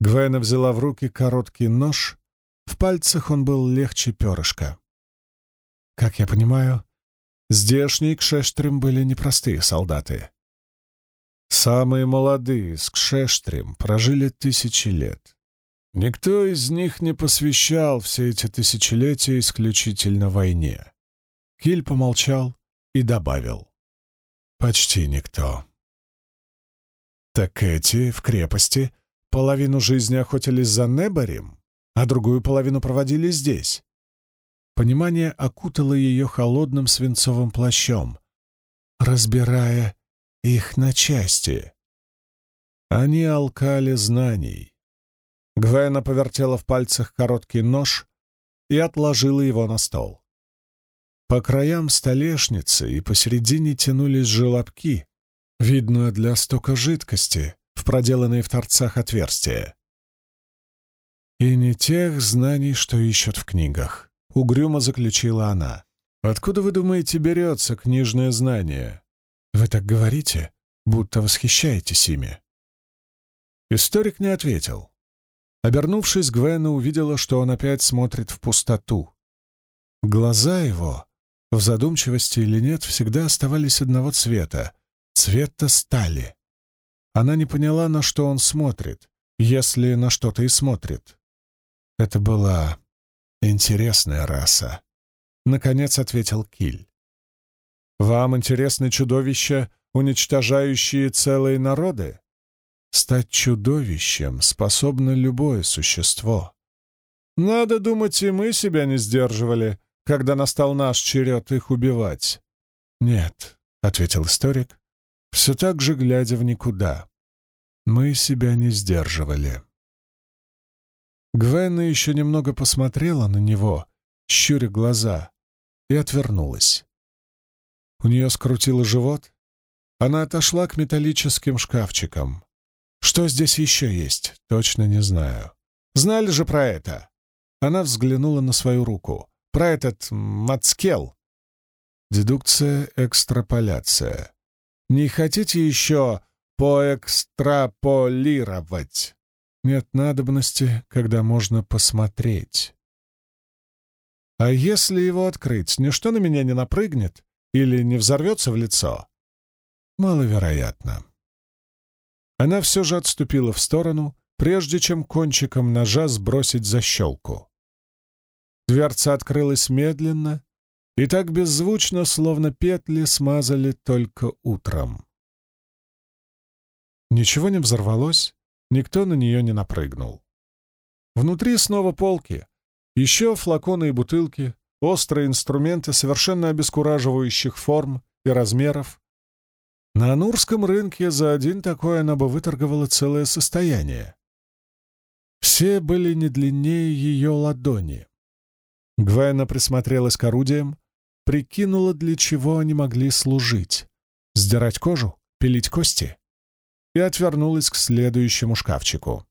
Гвена взяла в руки короткий нож, в пальцах он был легче перышка. Как я понимаю, Здешние кшештрим были непростые солдаты. Самые молодые с кшештрим прожили тысячи лет. Никто из них не посвящал все эти тысячелетия исключительно войне. Киль помолчал и добавил. Почти никто. Так эти в крепости половину жизни охотились за Неборем, а другую половину проводили здесь. Понимание окутало ее холодным свинцовым плащом, разбирая их на части. Они алкали знаний. Гвена повертела в пальцах короткий нож и отложила его на стол. По краям столешницы и посередине тянулись желобки, видно для стока жидкости, в проделанные в торцах отверстия. И не тех знаний, что ищут в книгах. — угрюмо заключила она. «Откуда, вы думаете, берется книжное знание? Вы так говорите, будто восхищаетесь ими». Историк не ответил. Обернувшись, Гвена увидела, что он опять смотрит в пустоту. Глаза его, в задумчивости или нет, всегда оставались одного цвета — цвета стали. Она не поняла, на что он смотрит, если на что-то и смотрит. Это была «Интересная раса», — наконец ответил Киль. «Вам интересны чудовища, уничтожающие целые народы? Стать чудовищем способно любое существо. Надо думать, и мы себя не сдерживали, когда настал наш черед их убивать». «Нет», — ответил историк, все так же глядя в никуда. «Мы себя не сдерживали». Гвенна еще немного посмотрела на него, щуря глаза, и отвернулась. У нее скрутило живот. Она отошла к металлическим шкафчикам. Что здесь еще есть, точно не знаю. Знали же про это? Она взглянула на свою руку. Про этот мацкел. Дедукция, экстраполяция. Не хотите еще поэкстраполировать? Нет надобности, когда можно посмотреть. А если его открыть, ничто на меня не напрыгнет или не взорвется в лицо? Маловероятно. Она все же отступила в сторону, прежде чем кончиком ножа сбросить защелку. Дверца открылась медленно и так беззвучно, словно петли смазали только утром. Ничего не взорвалось, никто на нее не напрыгнул. Внутри снова полки, еще флаконы и бутылки, острые инструменты совершенно обескураживающих форм и размеров. На Анурском рынке за один такой она бы выторговала целое состояние. Все были не длиннее ее ладони. Гвайна присмотрелась к орудиям, прикинула, для чего они могли служить. Сдирать кожу, пилить кости. И отвернулась к следующему шкафчику.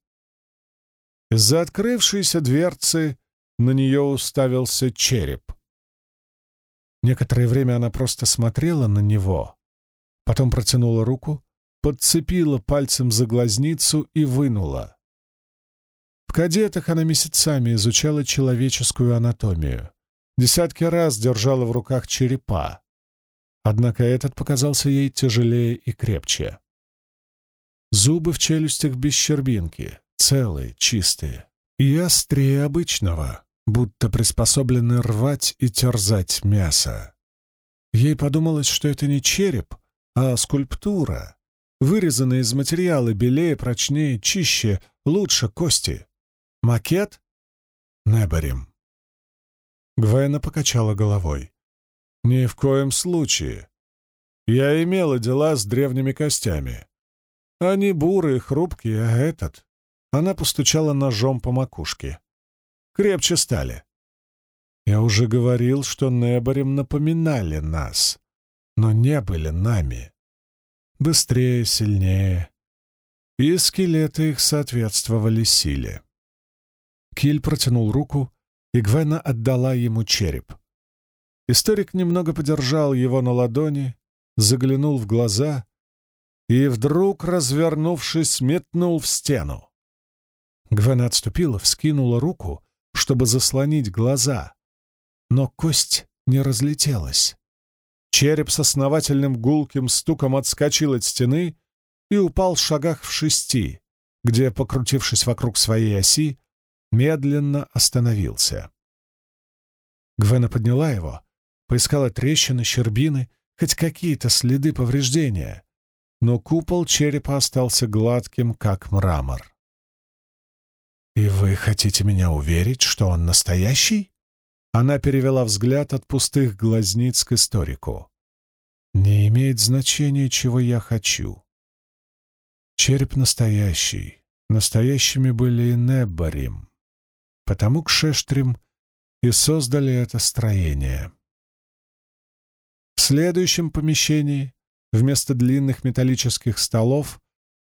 Из-за открывшейся дверцы на нее уставился череп. Некоторое время она просто смотрела на него, потом протянула руку, подцепила пальцем за глазницу и вынула. В кадетах она месяцами изучала человеческую анатомию. Десятки раз держала в руках черепа. Однако этот показался ей тяжелее и крепче. Зубы в челюстях без щербинки, целые, чистые и острее обычного будто приспособлены рвать и терзать мясо. Ей подумалось, что это не череп, а скульптура, вырезанная из материала белее, прочнее, чище, лучше кости. Макет? Неборим. Гвена покачала головой. «Ни в коем случае. Я имела дела с древними костями. Они бурые, хрупкие, а этот...» Она постучала ножом по макушке крепче стали. Я уже говорил, что Неборем напоминали нас, но не были нами. Быстрее, сильнее. И скелеты их соответствовали силе. Киль протянул руку, и Гвена отдала ему череп. Историк немного подержал его на ладони, заглянул в глаза и вдруг, развернувшись, метнул в стену. Гвена отступила, вскинула руку чтобы заслонить глаза, но кость не разлетелась. Череп с основательным гулким стуком отскочил от стены и упал в шагах в шести, где, покрутившись вокруг своей оси, медленно остановился. Гвена подняла его, поискала трещины, щербины, хоть какие-то следы повреждения, но купол черепа остался гладким, как мрамор. «И вы хотите меня уверить, что он настоящий?» Она перевела взгляд от пустых глазниц к историку. «Не имеет значения, чего я хочу. Череп настоящий. Настоящими были и Неббарим. Потому к Шештрим и создали это строение. В следующем помещении вместо длинных металлических столов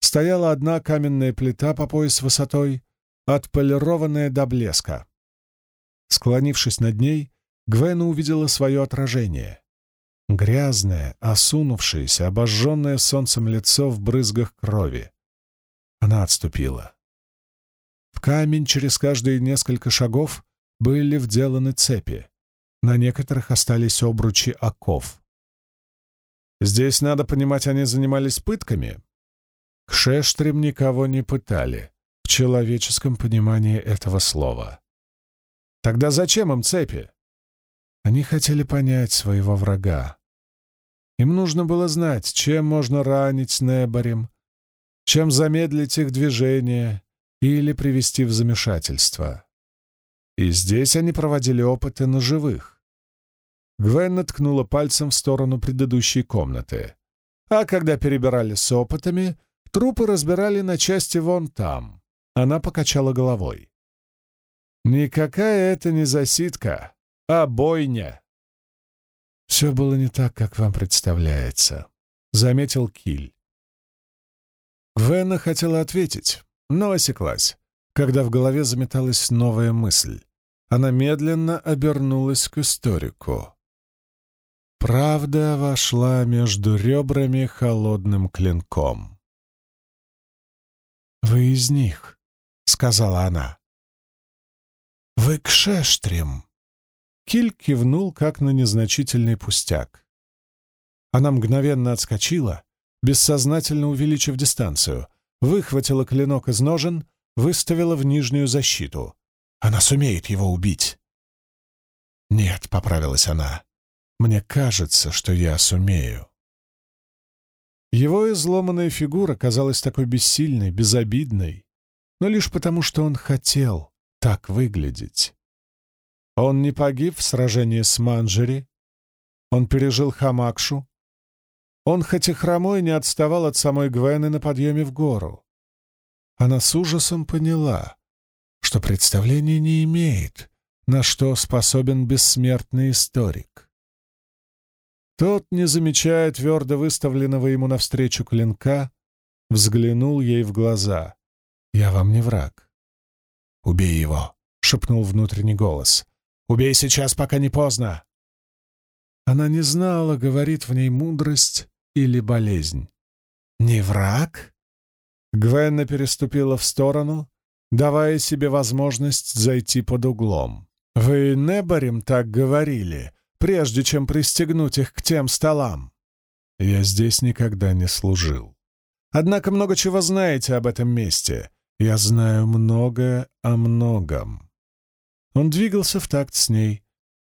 стояла одна каменная плита по пояс высотой отполированная до блеска. Склонившись над ней, Гвена увидела свое отражение. Грязное, осунувшееся, обожженное солнцем лицо в брызгах крови. Она отступила. Камень через каждые несколько шагов были вделаны цепи. На некоторых остались обручи оков. Здесь, надо понимать, они занимались пытками. К Шештрем никого не пытали в человеческом понимании этого слова. Тогда зачем им цепи? Они хотели понять своего врага. Им нужно было знать, чем можно ранить Неборем, чем замедлить их движение или привести в замешательство. И здесь они проводили опыты на живых. Гвен ткнула пальцем в сторону предыдущей комнаты. А когда перебирали с опытами, трупы разбирали на части вон там. Она покачала головой. Никакая это не засидка, а бойня. Все было не так, как вам представляется, — заметил Киль. Гвена хотела ответить, но осеклась, когда в голове заметалась новая мысль. Она медленно обернулась к историку. Правда вошла между ребрами холодным клинком. «Вы из них», — сказала она. «Вы к Шештрим». Киль кивнул, как на незначительный пустяк. Она мгновенно отскочила, бессознательно увеличив дистанцию, выхватила клинок из ножен, выставила в нижнюю защиту. Она сумеет его убить. «Нет», — поправилась она, — «мне кажется, что я сумею». Его изломанная фигура казалась такой бессильной, безобидной, но лишь потому, что он хотел так выглядеть. Он не погиб в сражении с Манджери, он пережил Хамакшу, он, хоть и хромой, не отставал от самой Гвены на подъеме в гору. Она с ужасом поняла, что представления не имеет, на что способен бессмертный историк. Тот, не замечая твердо выставленного ему навстречу клинка, взглянул ей в глаза. «Я вам не враг». «Убей его», — шепнул внутренний голос. «Убей сейчас, пока не поздно». Она не знала, говорит в ней мудрость или болезнь. «Не враг?» Гвенна переступила в сторону, давая себе возможность зайти под углом. «Вы Неборем так говорили, прежде чем пристегнуть их к тем столам?» «Я здесь никогда не служил. Однако много чего знаете об этом месте. Я знаю многое о многом». Он двигался в такт с ней,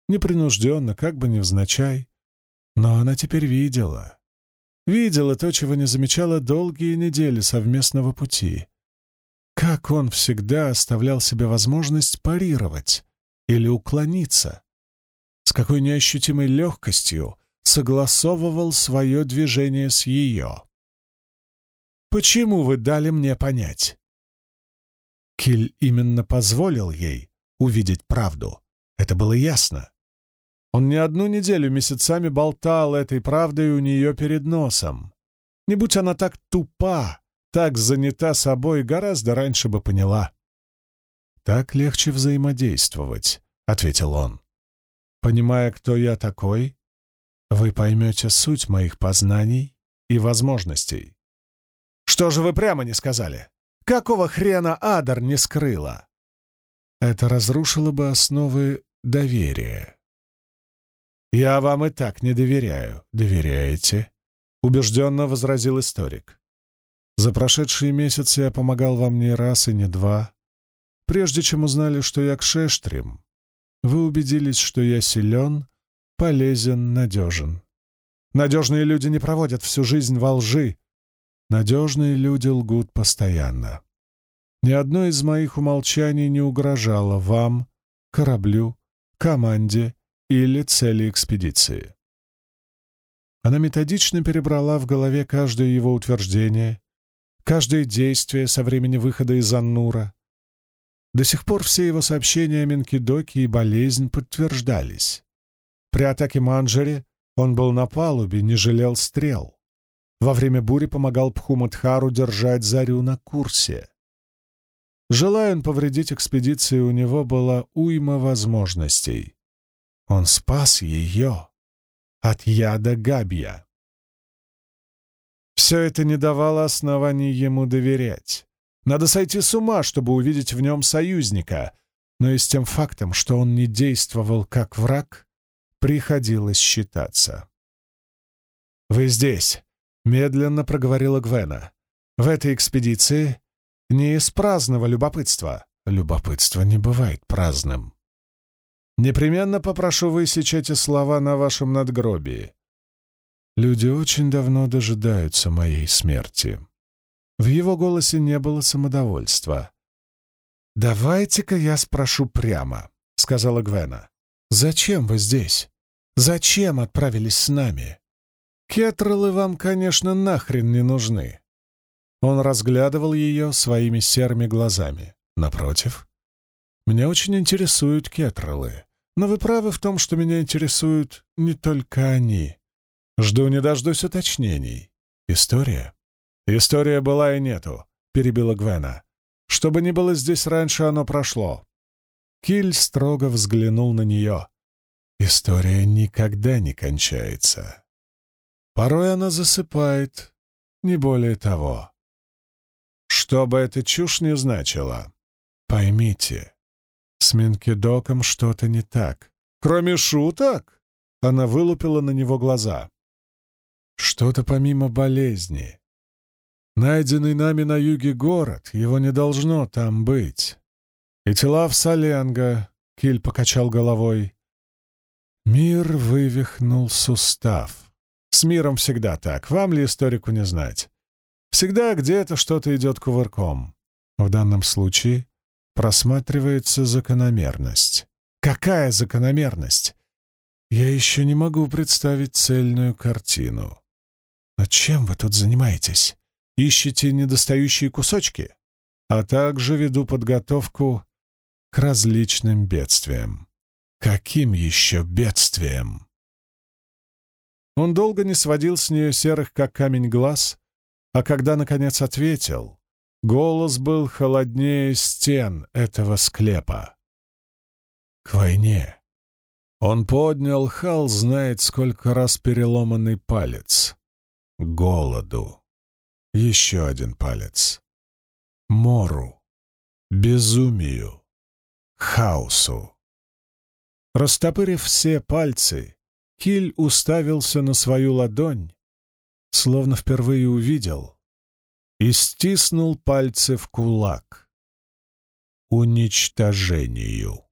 непринужденно, как бы невзначай. Но она теперь видела. Видела то, чего не замечала долгие недели совместного пути. Как он всегда оставлял себе возможность парировать или уклониться, с какой неощутимой легкостью согласовывал свое движение с ее. «Почему вы дали мне понять?» Киль именно позволил ей увидеть правду. Это было ясно. Он не одну неделю месяцами болтал этой правдой у нее перед носом. Не будь она так тупа, так занята собой, гораздо раньше бы поняла. «Так легче взаимодействовать», — ответил он. «Понимая, кто я такой, вы поймете суть моих познаний и возможностей». «Что же вы прямо не сказали? Какого хрена Адар не скрыла?» Это разрушило бы основы доверия. «Я вам и так не доверяю. Доверяете?» — убежденно возразил историк. За прошедшие месяцы я помогал вам не раз и не два. Прежде чем узнали, что я к Шештрим, вы убедились, что я силен, полезен, надежен. Надежные люди не проводят всю жизнь во лжи. Надежные люди лгут постоянно. Ни одно из моих умолчаний не угрожало вам, кораблю, команде или цели экспедиции. Она методично перебрала в голове каждое его утверждение каждое действие со времени выхода из Аннура. До сих пор все его сообщения о Менкидоке и болезнь подтверждались. При атаке Манджери он был на палубе, не жалел стрел. Во время бури помогал Пхумадхару держать Зарю на курсе. Желая он повредить экспедиции, у него была уйма возможностей. Он спас ее от яда Габья. Все это не давало оснований ему доверять. Надо сойти с ума, чтобы увидеть в нем союзника, но и с тем фактом, что он не действовал как враг, приходилось считаться. «Вы здесь», — медленно проговорила Гвена. «В этой экспедиции не из праздного любопытства. Любопытство не бывает праздным. Непременно попрошу высечь эти слова на вашем надгробии. Люди очень давно дожидаются моей смерти. В его голосе не было самодовольства. «Давайте-ка я спрошу прямо», — сказала Гвена. «Зачем вы здесь? Зачем отправились с нами? Кетролы вам, конечно, нахрен не нужны». Он разглядывал ее своими серыми глазами. Напротив, Меня очень интересуют кетролы, но вы правы в том, что меня интересуют не только они. Жду не дождусь уточнений. История? История была и нету, перебила Гвена. Что бы ни было здесь раньше, оно прошло. Киль строго взглянул на нее. История никогда не кончается. Порой она засыпает, не более того. Что бы эта чушь не значила, поймите, с Минкидоком что-то не так. Кроме шуток? Она вылупила на него глаза. Что-то помимо болезни. Найденный нами на юге город, его не должно там быть. И тела в Соленго, Киль покачал головой. Мир вывихнул сустав. С миром всегда так, вам ли историку не знать? Всегда где-то что-то идет кувырком. В данном случае просматривается закономерность. Какая закономерность? Я еще не могу представить цельную картину. Но чем вы тут занимаетесь? Ищете недостающие кусочки? А также веду подготовку к различным бедствиям. Каким еще бедствиям? Он долго не сводил с нее серых, как камень, глаз, а когда, наконец, ответил, Голос был холоднее стен этого склепа. К войне. Он поднял, Хал знает, сколько раз переломанный палец. Голоду. Еще один палец. Мору. Безумию. Хаосу. Растопырив все пальцы, Киль уставился на свою ладонь, словно впервые увидел, и стиснул пальцы в кулак. Уничтожению.